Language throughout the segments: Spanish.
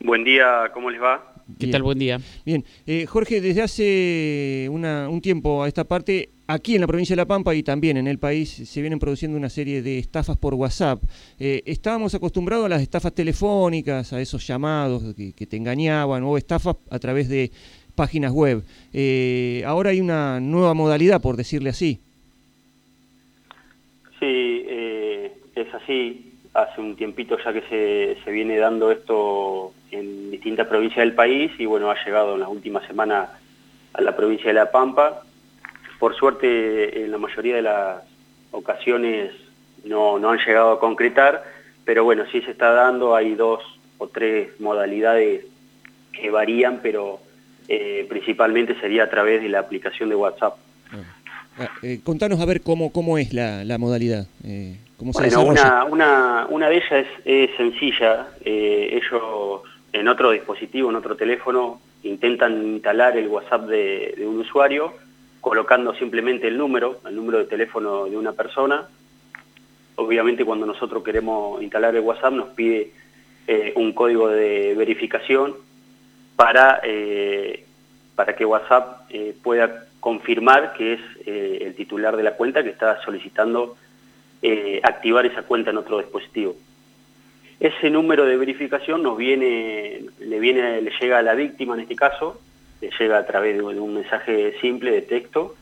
Buen día, ¿cómo les va? ¿Qué tal? Buen día. Bien, eh, Jorge, desde hace un tiempo a esta parte, aquí en la provincia de La Pampa y también en el país, se vienen produciendo una serie de estafas por WhatsApp. Eh, estábamos acostumbrados a las estafas telefónicas, a esos llamados que, te engañaban, o estafas a través de páginas web. Eh, ahora hay una nueva modalidad, por decirle así. Sí, es así hace un tiempito ya que se, se, viene dando esto en distintas provincias del país y bueno, ha llegado en las últimas semanas a la provincia de La Pampa. Por suerte, en la mayoría de las ocasiones no, no han llegado a concretar, pero bueno, sí se está dando, hay dos o tres modalidades que varían, pero eh, principalmente sería a través de la aplicación de WhatsApp. Ah, eh, contanos a ver cómo, cómo es la, la modalidad. Eh bueno, una, una, una, de ellas es, sencilla. Eh, ellos en otro dispositivo, en otro teléfono, intentan instalar el WhatsApp de, un usuario colocando simplemente el número, el número de teléfono de una persona. Obviamente cuando nosotros queremos instalar el WhatsApp nos pide eh, un código de verificación para, eh, para que WhatsApp pueda confirmar que es el titular de la cuenta que está solicitando eh, activar esa cuenta en otro dispositivo. Ese número de verificación nos viene, le, viene, le llega a la víctima en este caso, le llega a través de, un mensaje simple de texto,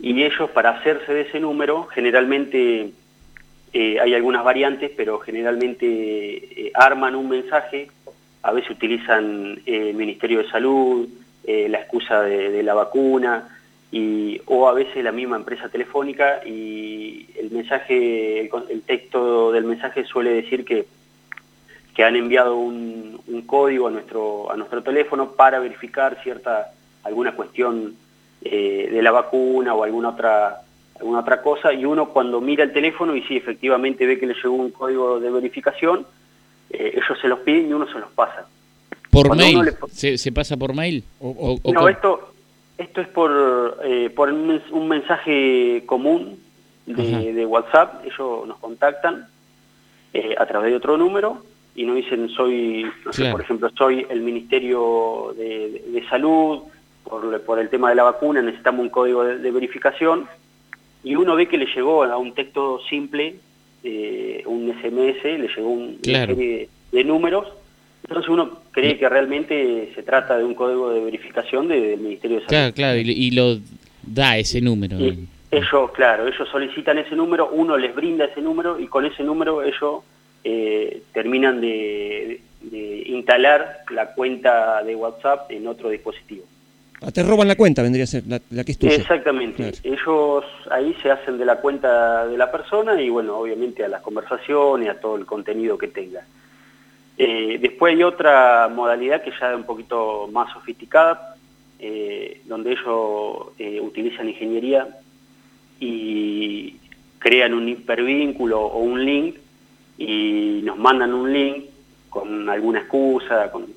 y ellos para hacerse de ese número, generalmente eh, hay algunas variantes, pero generalmente eh, arman un mensaje, a veces utilizan el Ministerio de Salud, la excusa de la vacuna, y, o a veces la misma empresa telefónica y el mensaje, el, texto del mensaje suele decir que, que han enviado un, código a nuestro, a nuestro teléfono para verificar cierta, alguna cuestión eh, de la vacuna o alguna otra, alguna otra cosa y uno cuando mira el teléfono y si efectivamente ve que le llegó un código de verificación, eh, ellos se los piden y uno se los pasa. ¿Por mail? ¿Se, pasa por mail? O, no, esto, esto es por, eh, por un mensaje común de, WhatsApp, ellos nos contactan eh, a través de otro número y nos dicen, soy, no sé, por ejemplo, soy el Ministerio de, Salud, por, por, el tema de la vacuna necesitamos un código de, verificación y uno ve que le llegó a un texto simple, eh, un SMS, le llegó un, una serie de números entonces uno cree que realmente se trata de un código de verificación del Ministerio de Salud. Claro, claro, y, lo da ese número. ellos, claro, ellos solicitan ese número, uno les brinda ese número y con ese número ellos eh, terminan de, instalar la cuenta de WhatsApp en otro dispositivo. Ah, te roban la cuenta, vendría a ser la, que es tuya. Exactamente. Ellos ahí se hacen de la cuenta de la persona y bueno, obviamente a las conversaciones, a todo el contenido que tenga. Eh, después hay otra modalidad que ya es un poquito más sofisticada, eh, donde ellos eh, utilizan ingeniería y crean un hipervínculo o un link y nos mandan un link con alguna excusa, con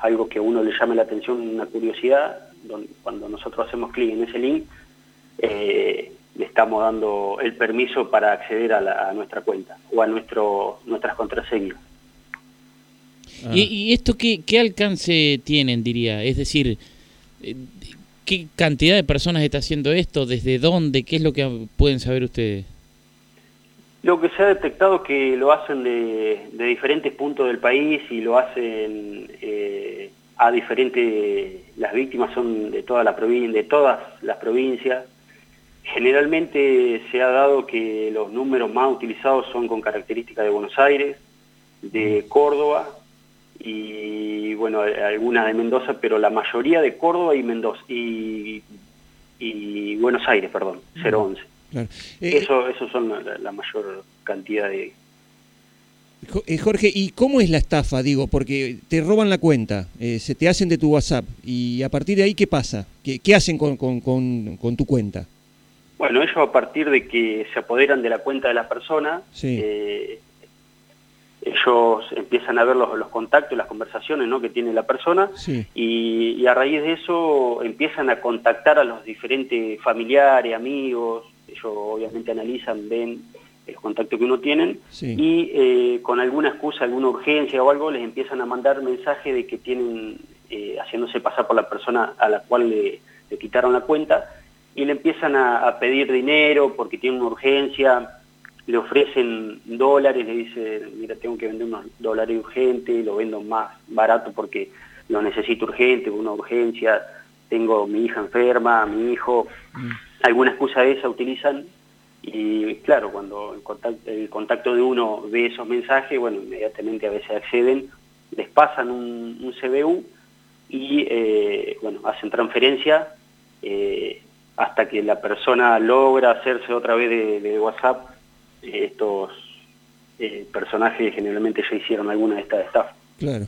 algo que a uno le llame la atención, una curiosidad, cuando nosotros hacemos clic en ese link, le estamos dando el permiso para acceder a, a nuestra cuenta o a nuestro, nuestras contraseñas. Ah. ¿Y, esto qué, alcance tienen, diría? Es decir, eh, ¿qué cantidad de personas está haciendo esto? ¿Desde dónde? ¿Qué es lo que pueden saber ustedes? Lo que se ha detectado que lo hacen de, diferentes puntos del país y lo hacen eh, a diferentes... Las víctimas son de, toda la de todas las provincias. Generalmente se ha dado que los números más utilizados son con características de Buenos Aires, de Córdoba y bueno, algunas de Mendoza, pero la mayoría de Córdoba y Mendoza y, y Buenos Aires, perdón, 011. Claro. Eh, eso, eso son la, mayor cantidad de... Eh, Jorge, ¿y cómo es la estafa? Digo, porque te roban la cuenta, eh, se te hacen de tu WhatsApp y a partir de ahí, ¿qué pasa? ¿Qué, qué hacen con, con, con, con, tu cuenta? Bueno, ellos a partir de que se apoderan de la cuenta de la persona, sí ellos empiezan a ver los, los contactos, las conversaciones ¿no? que tiene la persona y, a raíz de eso empiezan a contactar a los diferentes familiares, amigos, ellos obviamente analizan, ven los contactos que uno tiene, y eh, con alguna excusa, alguna urgencia o algo, les empiezan a mandar mensajes de que tienen, eh, haciéndose pasar por la persona a la cual le, quitaron la cuenta, y le empiezan a, pedir dinero porque tienen una urgencia, le ofrecen dólares, le dicen, mira, tengo que vender unos dólares urgentes, lo vendo más barato porque lo necesito urgente, una urgencia, tengo mi hija enferma, mi hijo, mm. alguna excusa de esa utilizan y claro, cuando el contacto, de uno ve esos mensajes, bueno, inmediatamente a veces acceden, les pasan un, CBU y eh, bueno, hacen transferencia eh, hasta que la persona logra hacerse otra vez de, WhatsApp. Eh, estos personajes generalmente ya hicieron alguna de estas estafas. Claro.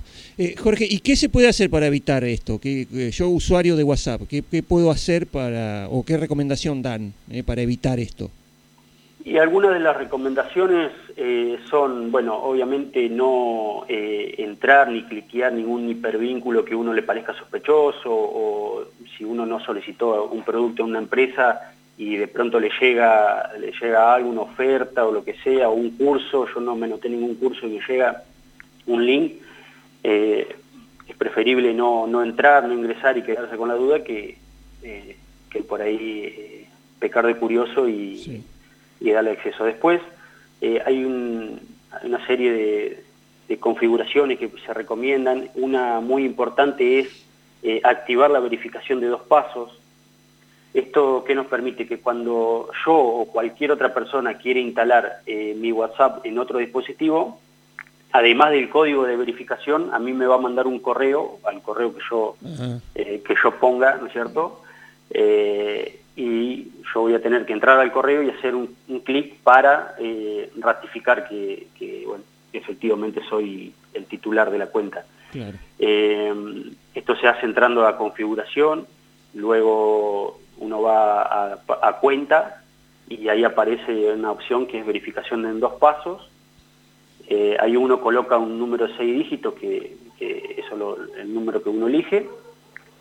Jorge, ¿y qué se puede hacer para evitar esto? que yo, usuario de WhatsApp, ¿qué, ¿qué, puedo hacer para, o qué recomendación dan para evitar esto? Y algunas de las recomendaciones eh, son, bueno, obviamente no eh, entrar ni cliquear ningún hipervínculo que uno le parezca sospechoso o si uno no solicitó un producto en una empresa y de pronto le llega, le llega alguna oferta o lo que sea, o un curso, yo no me noté ningún curso y me llega un link, eh, es preferible no, no entrar, no ingresar y quedarse con la duda que, que por ahí pecar de curioso y y darle acceso. Después eh, hay una serie de, configuraciones que se recomiendan. Una muy importante es eh, activar la verificación de dos pasos. Esto que nos permite que cuando yo o cualquier otra persona quiere instalar eh, mi WhatsApp en otro dispositivo, además del código de verificación, a mí me va a mandar un correo, al correo que yo, que yo ponga, ¿no es cierto? y yo voy a tener que entrar al correo y hacer un, clic para eh, ratificar que, bueno, efectivamente soy el titular de la cuenta. Eh, esto se hace entrando a configuración, luego a, cuenta y ahí aparece una opción que es verificación en dos pasos. Eh, ahí uno coloca un número de seis dígitos, que, es el número que uno elige,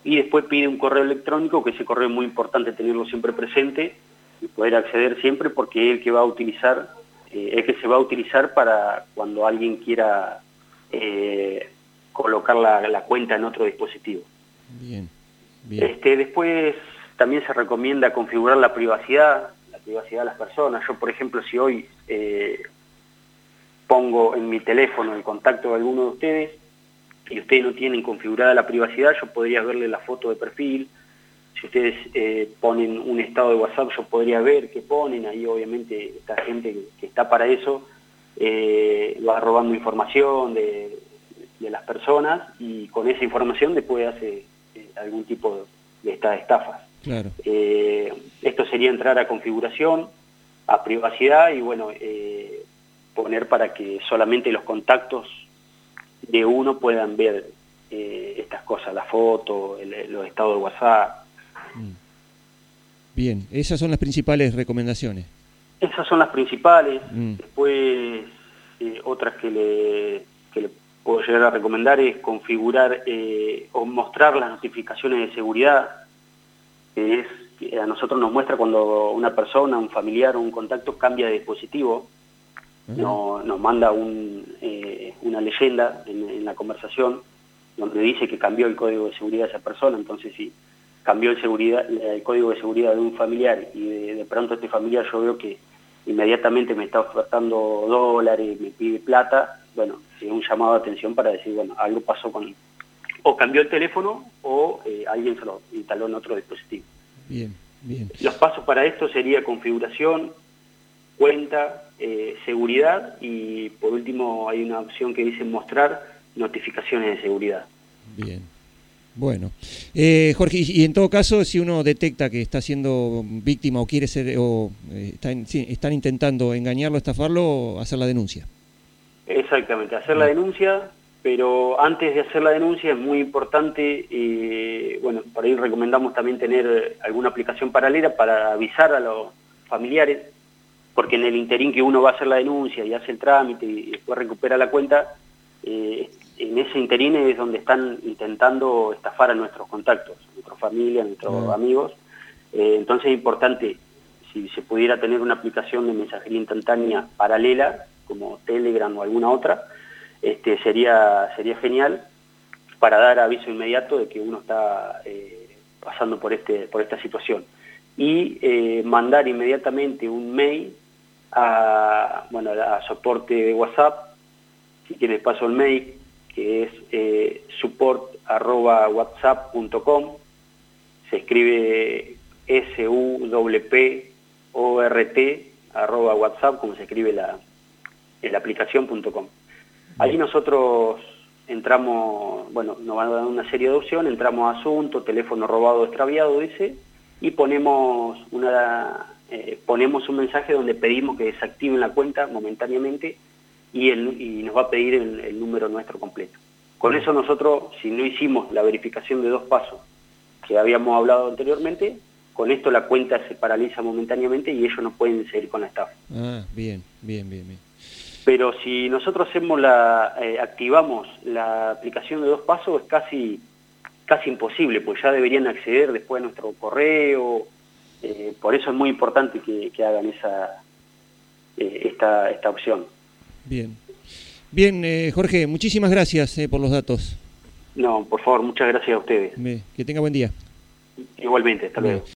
y después pide un correo electrónico, que ese correo es muy importante tenerlo siempre presente y poder acceder siempre porque es el que va a utilizar, eh, es que se va a utilizar para cuando alguien quiera eh, colocar la, cuenta en otro dispositivo. Bien, bien. Este, después también se recomienda configurar la privacidad, la privacidad de las personas. Yo, por ejemplo, si hoy eh, pongo en mi teléfono el contacto de alguno de ustedes, y ustedes no tienen configurada la privacidad, yo podría verle la foto de perfil. Si ustedes eh, ponen un estado de WhatsApp, yo podría ver qué ponen. Ahí obviamente esta gente que está para eso eh, va robando información de, las personas y con esa información después hace algún tipo de, estas estafas. Claro. esto sería entrar a configuración, a privacidad y bueno, poner para que solamente los contactos de uno puedan ver eh, estas cosas, la foto, los estados de WhatsApp. Mm. Bien, esas son las principales recomendaciones. Esas son las principales. Mm. Después, eh, otras que le, que le puedo llegar a recomendar es configurar eh, o mostrar las notificaciones de seguridad, que es a nosotros nos muestra cuando una persona, un familiar o un contacto cambia de dispositivo no, nos manda eh, una leyenda en, la conversación donde dice que cambió el código de seguridad de esa persona, entonces si cambió el, seguridad, el código de seguridad de un familiar y de, pronto este familiar yo veo que inmediatamente me está ofertando dólares, me pide plata, bueno, es un llamado de atención para decir, bueno, algo pasó con... O cambió el teléfono o eh, alguien se lo instaló en otro dispositivo. Bien, bien. Los pasos para esto sería configuración, cuenta, eh, seguridad y por último hay una opción que dice mostrar notificaciones de seguridad. Bien. Bueno, eh, Jorge, y en todo caso, si uno detecta que está siendo víctima o quiere ser, o eh, están, intentando engañarlo, estafarlo, hacer la denuncia. Exactamente, hacer la denuncia, pero antes de hacer la denuncia es muy importante, bueno, por ahí recomendamos también tener alguna aplicación paralela para avisar a los familiares porque en el interín que uno va a hacer la denuncia y hace el trámite y después recupera la cuenta, eh, en ese interín es donde están intentando estafar a nuestros contactos, a nuestra familia, a nuestros amigos. Eh, entonces es importante, si se pudiera tener una aplicación de mensajería instantánea paralela, como Telegram o alguna otra, este, sería, sería genial para dar aviso inmediato de que uno está eh, pasando por, este, por esta situación. Y eh, mandar inmediatamente un mail a, bueno, a soporte de WhatsApp, si quieres paso el mail, que es eh, support.whatsapp.com, se escribe S-U-P-P-O-R-T arroba WhatsApp, como se escribe la, en la aplicación.com. Ahí nosotros entramos, bueno, nos van a dar una serie de opciones, entramos a asunto, teléfono robado extraviado, dice, y ponemos, una, eh, ponemos un mensaje donde pedimos que desactiven la cuenta momentáneamente y, y nos va a pedir el, número nuestro completo. Con eso nosotros, si no hicimos la verificación de dos pasos que habíamos hablado anteriormente, con esto la cuenta se paraliza momentáneamente y ellos no pueden seguir con la estafa. Ah, bien, bien, bien, bien. Pero si nosotros hacemos la, eh, activamos la aplicación de dos pasos es casi, casi imposible, pues ya deberían acceder después a nuestro correo. Eh, por eso es muy importante que, hagan esa, eh, esta, esta opción. Bien. Bien, Jorge, muchísimas gracias por los datos. No, por favor, muchas gracias a ustedes. Que tenga buen día. Igualmente, hasta luego.